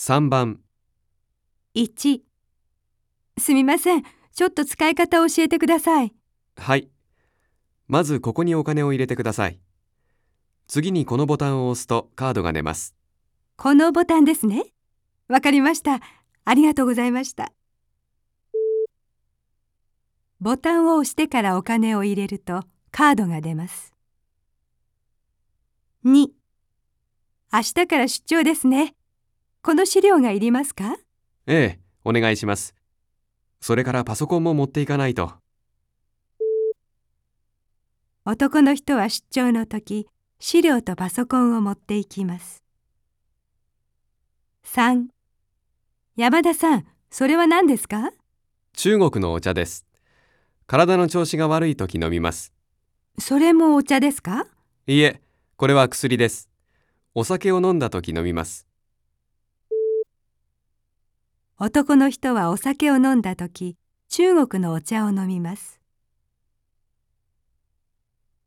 3番、1すみません。ちょっと使い方を教えてください。はい。まずここにお金を入れてください。次にこのボタンを押すとカードが出ます。このボタンですね。わかりました。ありがとうございました。ボタンを押してからお金を入れるとカードが出ます。2明日から出張ですね。この資料がいりますか？ええ、お願いします。それからパソコンも持っていかないと。男の人は出張の時、資料とパソコンを持っていきます。3山田さん、それは何ですか？中国のお茶です。体の調子が悪い時飲みます。それもお茶ですか？いいえ、これは薬です。お酒を飲んだ時飲みます。男の人はお酒を飲んだ時、中国のお茶を飲みます。